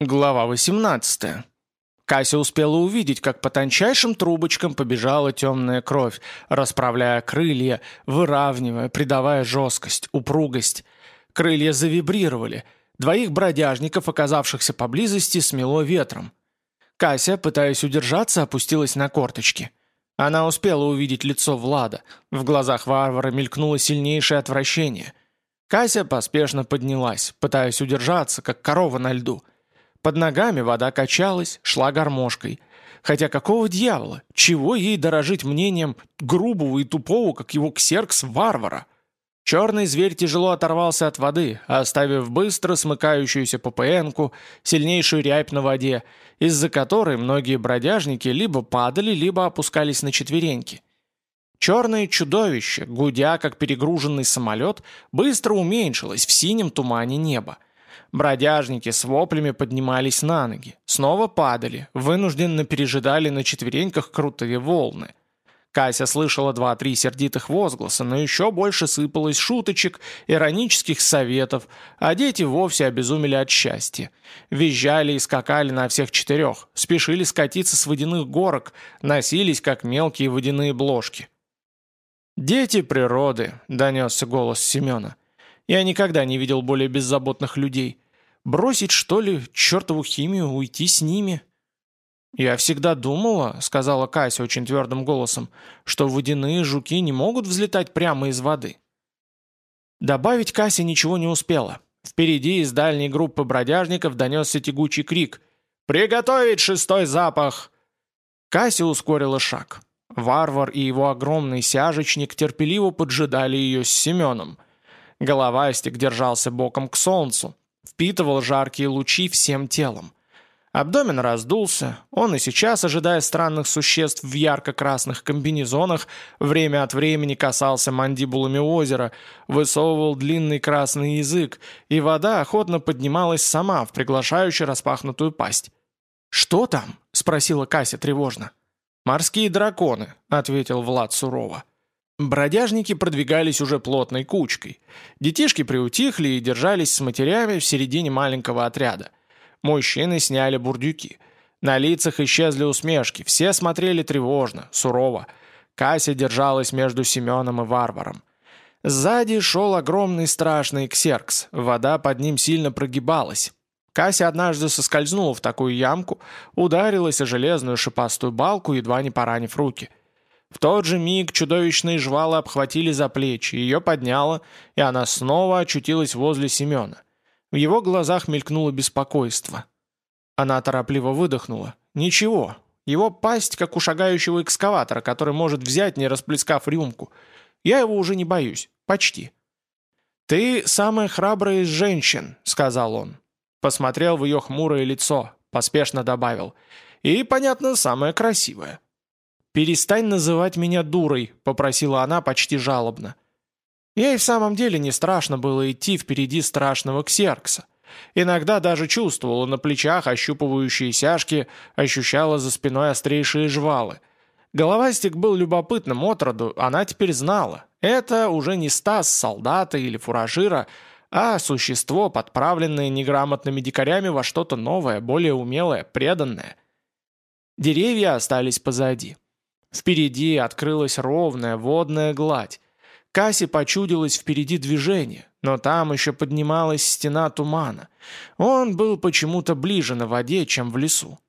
Глава 18. Кася успела увидеть, как по тончайшим трубочкам побежала темная кровь, расправляя крылья, выравнивая, придавая жесткость, упругость. Крылья завибрировали. Двоих бродяжников, оказавшихся поблизости, смело ветром. Кася, пытаясь удержаться, опустилась на корточки. Она успела увидеть лицо Влада. В глазах варвара мелькнуло сильнейшее отвращение. Кася поспешно поднялась, пытаясь удержаться, как корова на льду – под ногами вода качалась, шла гармошкой. Хотя какого дьявола? Чего ей дорожить мнением грубого и тупого, как его ксеркс-варвара? Черный зверь тяжело оторвался от воды, оставив быстро смыкающуюся ППНку, сильнейшую рябь на воде, из-за которой многие бродяжники либо падали, либо опускались на четвереньки. Черное чудовище, гудя как перегруженный самолет, быстро уменьшилось в синем тумане неба. Бродяжники с воплями поднимались на ноги, снова падали, вынужденно пережидали на четвереньках крутые волны. Кася слышала два-три сердитых возгласа, но еще больше сыпалось шуточек, иронических советов, а дети вовсе обезумели от счастья. Визжали и скакали на всех четырех, спешили скатиться с водяных горок, носились, как мелкие водяные бложки. «Дети природы», — донесся голос Семена. Я никогда не видел более беззаботных людей. Бросить, что ли, чертову химию, уйти с ними?» «Я всегда думала», — сказала Кася очень твердым голосом, «что водяные жуки не могут взлетать прямо из воды». Добавить Кася ничего не успела. Впереди из дальней группы бродяжников донесся тягучий крик «Приготовить шестой запах!» Кася ускорила шаг. Варвар и его огромный сяжечник терпеливо поджидали ее с Семеном — Головастик держался боком к солнцу, впитывал жаркие лучи всем телом. Абдомен раздулся, он и сейчас, ожидая странных существ в ярко-красных комбинезонах, время от времени касался мандибулами озера, высовывал длинный красный язык, и вода охотно поднималась сама в приглашающую распахнутую пасть. «Что там?» — спросила Кася тревожно. «Морские драконы», — ответил Влад сурово. Бродяжники продвигались уже плотной кучкой. Детишки приутихли и держались с матерями в середине маленького отряда. Мужчины сняли бурдюки. На лицах исчезли усмешки, все смотрели тревожно, сурово. Кася держалась между Семеном и Варваром. Сзади шел огромный страшный ксеркс, вода под ним сильно прогибалась. Кася однажды соскользнула в такую ямку, ударилась о железную шипастую балку, едва не поранив руки – в тот же миг чудовищные жвалы обхватили за плечи, ее подняло, и она снова очутилась возле Семена. В его глазах мелькнуло беспокойство. Она торопливо выдохнула. «Ничего. Его пасть, как у шагающего экскаватора, который может взять, не расплескав рюмку. Я его уже не боюсь. Почти». «Ты самая храбрая из женщин», — сказал он. Посмотрел в ее хмурое лицо, поспешно добавил. «И, понятно, самая красивая». «Перестань называть меня дурой», — попросила она почти жалобно. Ей в самом деле не страшно было идти впереди страшного ксеркса. Иногда даже чувствовала на плечах ощупывающие сяжки, ощущала за спиной острейшие жвалы. Головастик был любопытным отроду, она теперь знала. Это уже не стас солдата или фуражира, а существо, подправленное неграмотными дикарями во что-то новое, более умелое, преданное. Деревья остались позади. Впереди открылась ровная водная гладь. Кассе почудилось впереди движение, но там еще поднималась стена тумана. Он был почему-то ближе на воде, чем в лесу.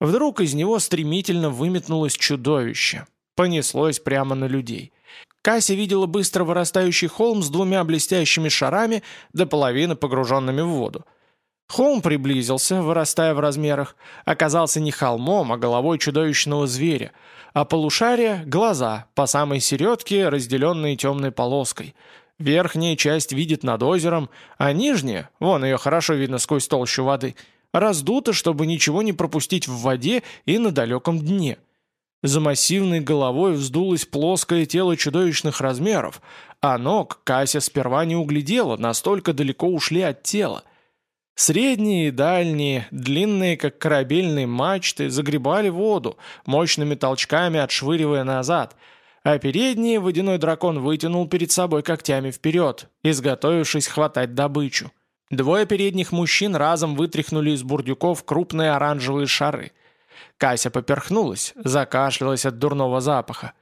Вдруг из него стремительно выметнулось чудовище. Понеслось прямо на людей. Кася видела быстро вырастающий холм с двумя блестящими шарами до половины погруженными в воду. Холм приблизился, вырастая в размерах. Оказался не холмом, а головой чудовищного зверя – а полушария – глаза, по самой середке, разделенные темной полоской. Верхняя часть видит над озером, а нижняя, вон ее хорошо видно сквозь толщу воды, раздута, чтобы ничего не пропустить в воде и на далеком дне. За массивной головой вздулось плоское тело чудовищных размеров, а ног Кася сперва не углядела, настолько далеко ушли от тела. Средние и дальние, длинные, как корабельные мачты, загребали воду, мощными толчками отшвыривая назад, а передний водяной дракон вытянул перед собой когтями вперед, изготовившись хватать добычу. Двое передних мужчин разом вытряхнули из бурдюков крупные оранжевые шары. Кася поперхнулась, закашлялась от дурного запаха.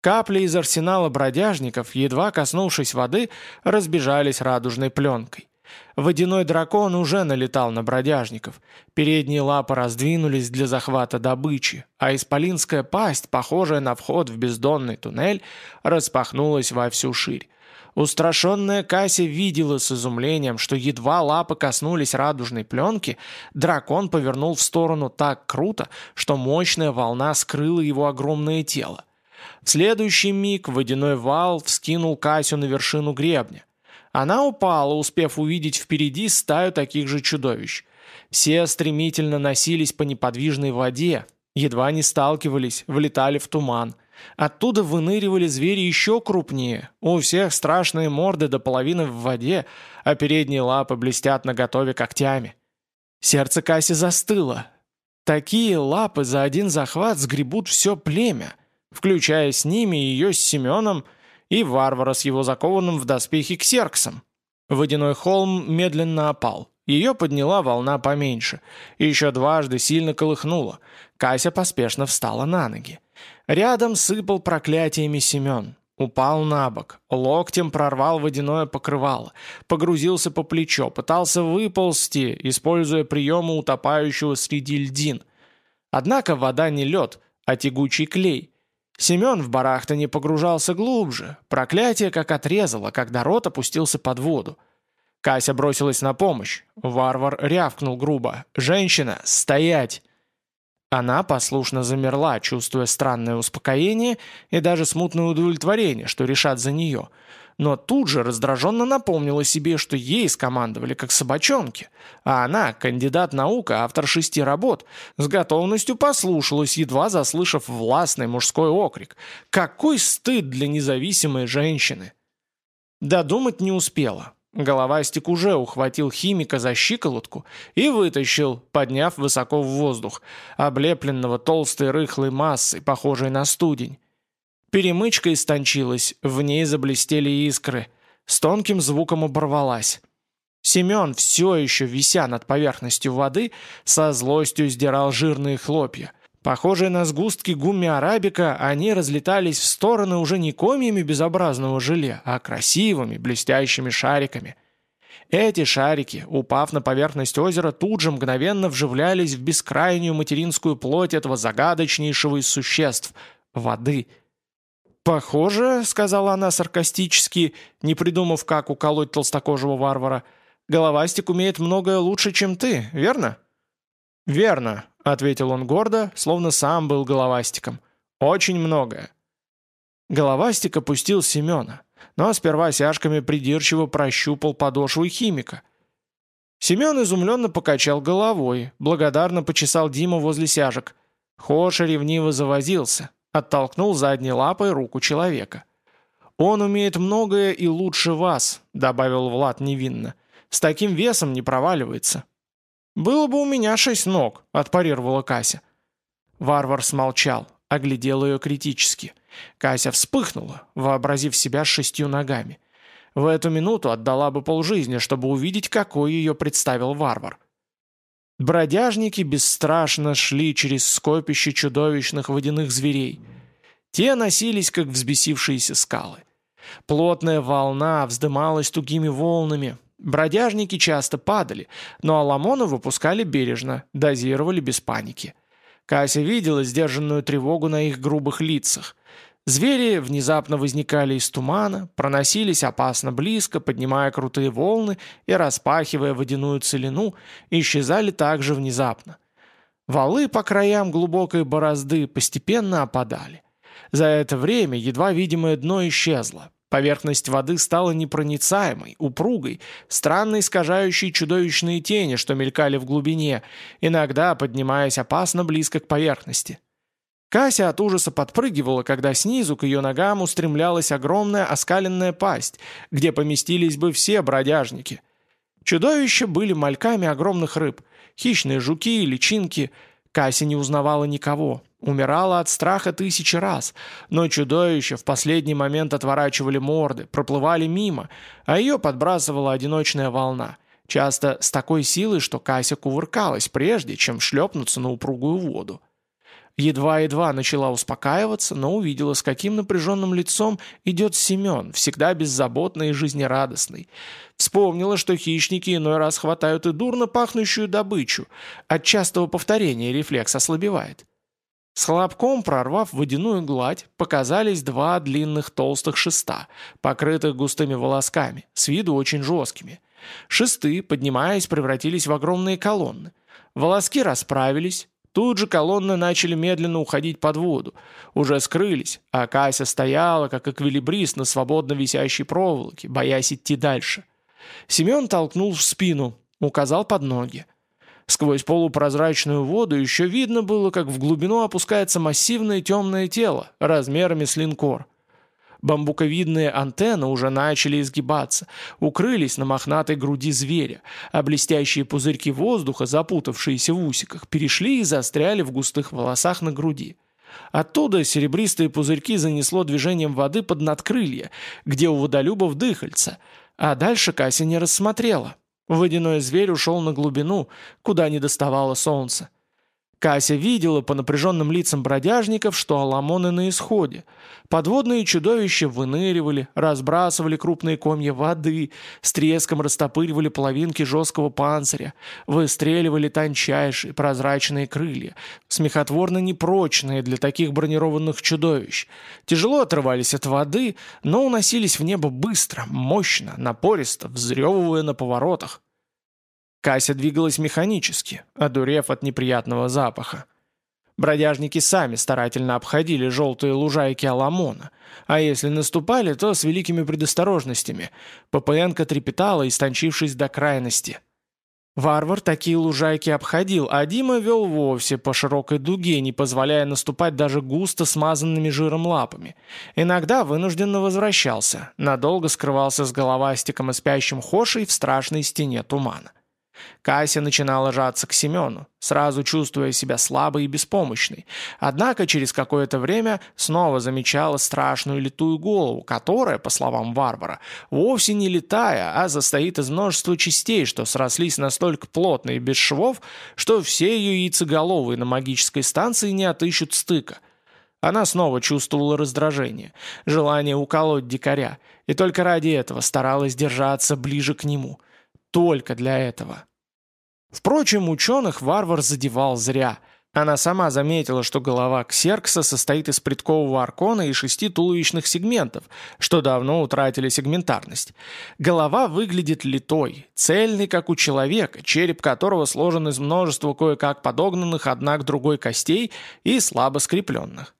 Капли из арсенала бродяжников, едва коснувшись воды, разбежались радужной пленкой. Водяной дракон уже налетал на бродяжников. Передние лапы раздвинулись для захвата добычи, а исполинская пасть, похожая на вход в бездонный туннель, распахнулась во всю ширь. Устрашенная Кася видела с изумлением, что едва лапы коснулись радужной пленки, дракон повернул в сторону так круто, что мощная волна скрыла его огромное тело. В следующий миг водяной вал вскинул Касю на вершину гребня. Она упала, успев увидеть впереди стаю таких же чудовищ. Все стремительно носились по неподвижной воде, едва не сталкивались, влетали в туман. Оттуда выныривали звери еще крупнее. У всех страшные морды до половины в воде, а передние лапы блестят наготове когтями. Сердце Касси застыло. Такие лапы за один захват сгребут все племя, включая с ними ее с Семеном – и варвара с его закованным в доспехи ксерксом. Водяной холм медленно опал. Ее подняла волна поменьше. И еще дважды сильно колыхнула. Кася поспешно встала на ноги. Рядом сыпал проклятиями Семен. Упал на бок, локтем прорвал водяное покрывало, погрузился по плечо, пытался выползти, используя приемы утопающего среди льдин. Однако вода не лед, а тягучий клей, Семен в барахтане погружался глубже. Проклятие как отрезало, когда рот опустился под воду. Кася бросилась на помощь. Варвар рявкнул грубо. «Женщина, стоять!» Она послушно замерла, чувствуя странное успокоение и даже смутное удовлетворение, что решат за нее – но тут же раздраженно напомнила себе, что ей скомандовали как собачонки, а она, кандидат наук, автор шести работ, с готовностью послушалась, едва заслышав властный мужской окрик. Какой стыд для независимой женщины! Додумать не успела. Головастик уже ухватил химика за щиколотку и вытащил, подняв высоко в воздух, облепленного толстой рыхлой массой, похожей на студень. Перемычка истончилась, в ней заблестели искры. С тонким звуком оборвалась. Семен, все еще вися над поверхностью воды, со злостью сдирал жирные хлопья. Похожие на сгустки гумми-арабика, они разлетались в стороны уже не комьями безобразного желе, а красивыми, блестящими шариками. Эти шарики, упав на поверхность озера, тут же мгновенно вживлялись в бескрайнюю материнскую плоть этого загадочнейшего из существ — воды — «Похоже», — сказала она саркастически, не придумав, как уколоть толстокожего варвара, «головастик умеет многое лучше, чем ты, верно?» «Верно», — ответил он гордо, словно сам был головастиком. «Очень многое». Головастик опустил Семена, но сперва сяжками придирчиво прощупал подошву химика. Семен изумленно покачал головой, благодарно почесал Диму возле сяжек. Хоша ревниво завозился, Оттолкнул задней лапой руку человека. «Он умеет многое и лучше вас», — добавил Влад невинно. «С таким весом не проваливается». «Было бы у меня шесть ног», — отпарировала Кася. Варвар смолчал, оглядел ее критически. Кася вспыхнула, вообразив себя шестью ногами. В эту минуту отдала бы полжизни, чтобы увидеть, какой ее представил варвар. Бродяжники бесстрашно шли через скопище чудовищных водяных зверей. Те носились, как взбесившиеся скалы. Плотная волна вздымалась тугими волнами. Бродяжники часто падали, но Аламона выпускали бережно, дозировали без паники. Кася видела сдержанную тревогу на их грубых лицах. Звери внезапно возникали из тумана, проносились опасно близко, поднимая крутые волны и распахивая водяную целину, исчезали также внезапно. Валы по краям глубокой борозды постепенно опадали. За это время едва видимое дно исчезло. Поверхность воды стала непроницаемой, упругой, странно искажающей чудовищные тени, что мелькали в глубине, иногда поднимаясь опасно близко к поверхности. Кася от ужаса подпрыгивала, когда снизу к ее ногам устремлялась огромная оскаленная пасть, где поместились бы все бродяжники. Чудовища были мальками огромных рыб, хищные жуки, личинки. Кася не узнавала никого, умирала от страха тысячи раз, но чудовища в последний момент отворачивали морды, проплывали мимо, а ее подбрасывала одиночная волна. часто с такой силой, что Кася кувыркалась, прежде чем шлепнуться на упругую воду. Едва-едва начала успокаиваться, но увидела, с каким напряженным лицом идет Семен, всегда беззаботный и жизнерадостный. Вспомнила, что хищники иной раз хватают и дурно пахнущую добычу. От частого повторения рефлекс ослабевает. С хлопком, прорвав водяную гладь, показались два длинных толстых шеста, покрытых густыми волосками, с виду очень жесткими. Шесты, поднимаясь, превратились в огромные колонны. Волоски расправились, Тут же колонны начали медленно уходить под воду. Уже скрылись, а Кася стояла, как эквилибрист на свободно висящей проволоке, боясь идти дальше. Семен толкнул в спину, указал под ноги. Сквозь полупрозрачную воду еще видно было, как в глубину опускается массивное темное тело, размерами с линкор. Бамбуковидные антенны уже начали изгибаться, укрылись на мохнатой груди зверя, а блестящие пузырьки воздуха, запутавшиеся в усиках, перешли и застряли в густых волосах на груди. Оттуда серебристые пузырьки занесло движением воды под надкрылья, где у водолюбов дыхальца, а дальше Кася не рассмотрела. Водяной зверь ушел на глубину, куда не доставало солнца. Кася видела по напряженным лицам бродяжников, что аламоны на исходе. Подводные чудовища выныривали, разбрасывали крупные комья воды, с треском растопыривали половинки жесткого панциря, выстреливали тончайшие прозрачные крылья, смехотворно непрочные для таких бронированных чудовищ. Тяжело отрывались от воды, но уносились в небо быстро, мощно, напористо, взрёвывая на поворотах. Кася двигалась механически, одурев от неприятного запаха. Бродяжники сами старательно обходили желтые лужайки Аламона, а если наступали, то с великими предосторожностями. ППНка трепетала, истончившись до крайности. Варвар такие лужайки обходил, а Дима вел вовсе по широкой дуге, не позволяя наступать даже густо смазанными жиром лапами. Иногда вынужденно возвращался, надолго скрывался с головастиком и спящим Хошей в страшной стене тумана. Кася начинала жаться к Семену, сразу чувствуя себя слабой и беспомощной. Однако через какое-то время снова замечала страшную литую голову, которая, по словам варвара, вовсе не летая, а состоит из множества частей, что срослись настолько плотно и без швов, что все ее яйцеголовые на магической станции не отыщут стыка. Она снова чувствовала раздражение, желание уколоть дикаря, и только ради этого старалась держаться ближе к нему. Только для этого. Впрочем, ученых варвар задевал зря. Она сама заметила, что голова ксеркса состоит из предкового аркона и шести туловищных сегментов, что давно утратили сегментарность. Голова выглядит литой, цельный, как у человека, череп которого сложен из множества кое-как подогнанных одна к другой костей и слабо скрепленных.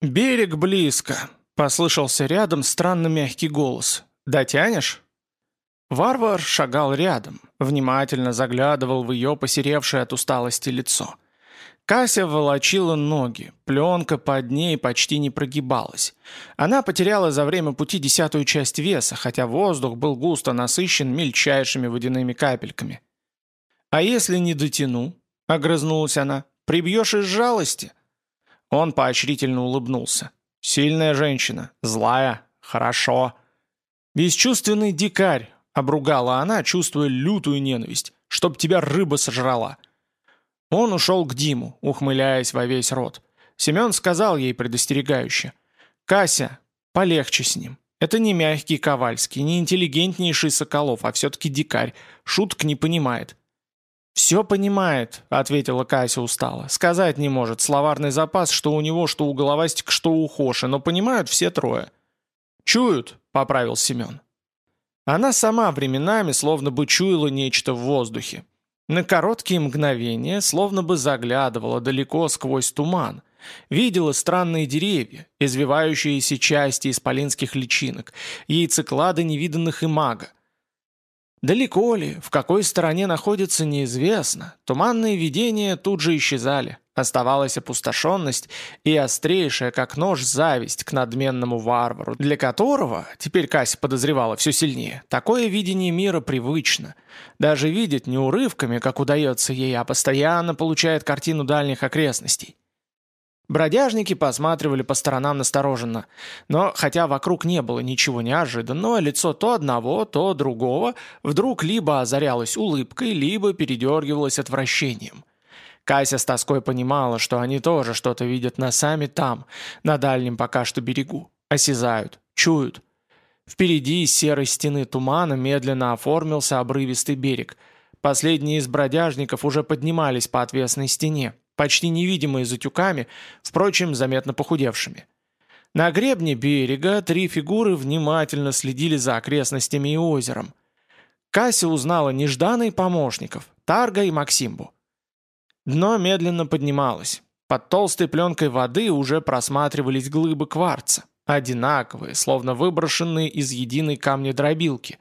«Берег близко», — послышался рядом странно мягкий голос. «Дотянешь?» Варвар шагал рядом, внимательно заглядывал в ее посеревшее от усталости лицо. Кася волочила ноги, пленка под ней почти не прогибалась. Она потеряла за время пути десятую часть веса, хотя воздух был густо насыщен мельчайшими водяными капельками. «А если не дотяну?» — огрызнулась она. «Прибьешь из жалости?» Он поощрительно улыбнулся. «Сильная женщина, злая, хорошо». «Бесчувственный дикарь, Обругала она, чувствуя лютую ненависть. «Чтоб тебя рыба сожрала!» Он ушел к Диму, ухмыляясь во весь рот. Семен сказал ей предостерегающе. «Кася, полегче с ним. Это не мягкий Ковальский, не интеллигентнейший Соколов, а все-таки дикарь. Шуток не понимает». «Все понимает», — ответила Кася устало. «Сказать не может. Словарный запас, что у него, что у Головастика, что у Хоши, но понимают все трое». «Чуют», — поправил Семен. Она сама временами словно бы чуяла нечто в воздухе. На короткие мгновения словно бы заглядывала далеко сквозь туман. Видела странные деревья, извивающиеся части исполинских личинок, яйцеклады невиданных и мага. Далеко ли, в какой стороне находится, неизвестно. Туманные видения тут же исчезали. Оставалась опустошенность и острейшая, как нож, зависть к надменному варвару, для которого, теперь Кася подозревала все сильнее, такое видение мира привычно. Даже видит не урывками, как удается ей, а постоянно получает картину дальних окрестностей. Бродяжники посматривали по сторонам настороженно, но хотя вокруг не было ничего неожиданного, лицо то одного, то другого вдруг либо озарялось улыбкой, либо передергивалось отвращением. Кася с тоской понимала, что они тоже что-то видят на сами там, на дальнем пока что берегу, осязают, чуют. Впереди из серой стены тумана медленно оформился обрывистый берег. Последние из бродяжников уже поднимались по отвесной стене, почти невидимые за тюками, впрочем, заметно похудевшими. На гребне берега три фигуры внимательно следили за окрестностями и озером. Кася узнала нежданный помощников, Тарга и Максимбу. Дно медленно поднималось. Под толстой пленкой воды уже просматривались глыбы кварца, одинаковые, словно выброшенные из единой камня-дробилки.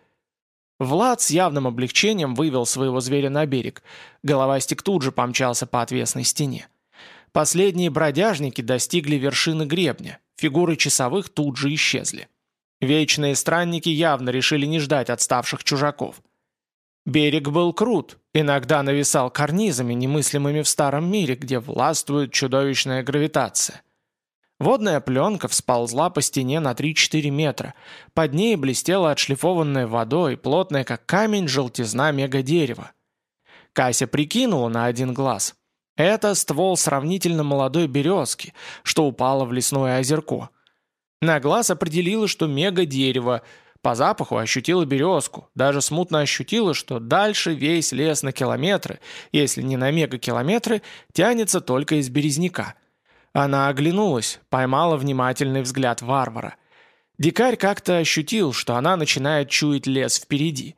Влад с явным облегчением вывел своего зверя на берег. Головастик тут же помчался по отвесной стене. Последние бродяжники достигли вершины гребня. Фигуры часовых тут же исчезли. Вечные странники явно решили не ждать отставших чужаков. Берег был крут, иногда нависал карнизами, немыслимыми в старом мире, где властвует чудовищная гравитация. Водная пленка всползла по стене на 3-4 метра. Под ней блестела отшлифованная водой, плотная как камень, желтизна мегадерева. Кася прикинула на один глаз. Это ствол сравнительно молодой березки, что упало в лесное озерко. На глаз определила, что мегадерево. По запаху ощутила березку, даже смутно ощутила, что дальше весь лес на километры, если не на мегакилометры, тянется только из березняка – она оглянулась, поймала внимательный взгляд варвара. Дикарь как-то ощутил, что она начинает чуять лес впереди.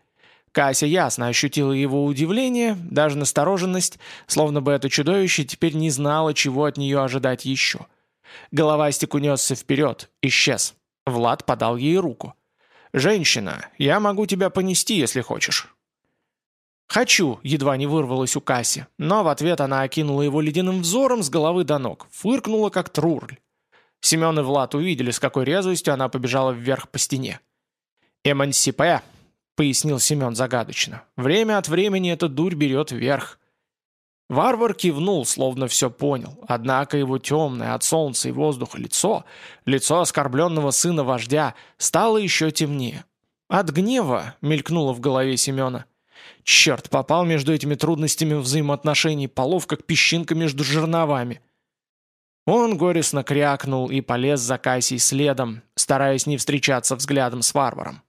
Кася ясно ощутила его удивление, даже настороженность, словно бы это чудовище теперь не знало, чего от нее ожидать еще. Головастик унесся вперед, исчез. Влад подал ей руку. «Женщина, я могу тебя понести, если хочешь». «Хочу!» — едва не вырвалась у Касси, но в ответ она окинула его ледяным взором с головы до ног, фыркнула как трурль. Семен и Влад увидели, с какой резвостью она побежала вверх по стене. «Эмансипе!» — пояснил Семен загадочно. «Время от времени эта дурь берет вверх». Варвар кивнул, словно все понял, однако его темное от солнца и воздуха лицо, лицо оскорбленного сына вождя, стало еще темнее. От гнева мелькнуло в голове Семена — Черт, попал между этими трудностями взаимоотношений полов, как песчинка между жерновами. Он горестно крякнул и полез за Кассией следом, стараясь не встречаться взглядом с варваром.